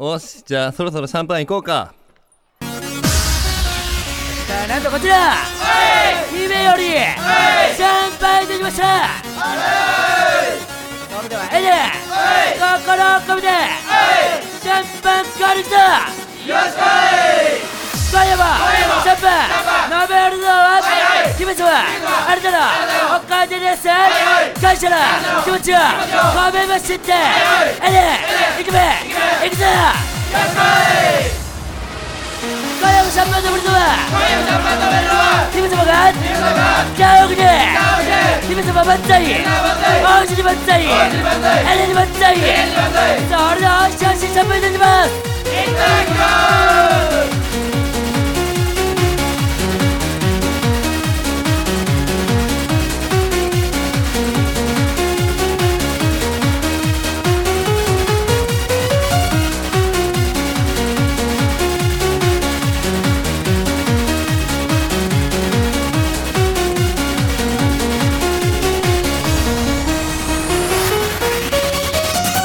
よしじゃあそろそろシャンパン行こうか。さあなんとこちら。姫よりシャンパンいたきました。それではエレ心を込めて。シャンパン借りた今夜もシャンパン飲めるのは姫様あなたのおかげです。感謝の気持ちを込めまして。エレ行くべ。行くぞ今夜もシャンパン飲めるのは姫様が家屋で。姫様万歳王子に万歳エレに万歳それではお幸せシャンパンいただきます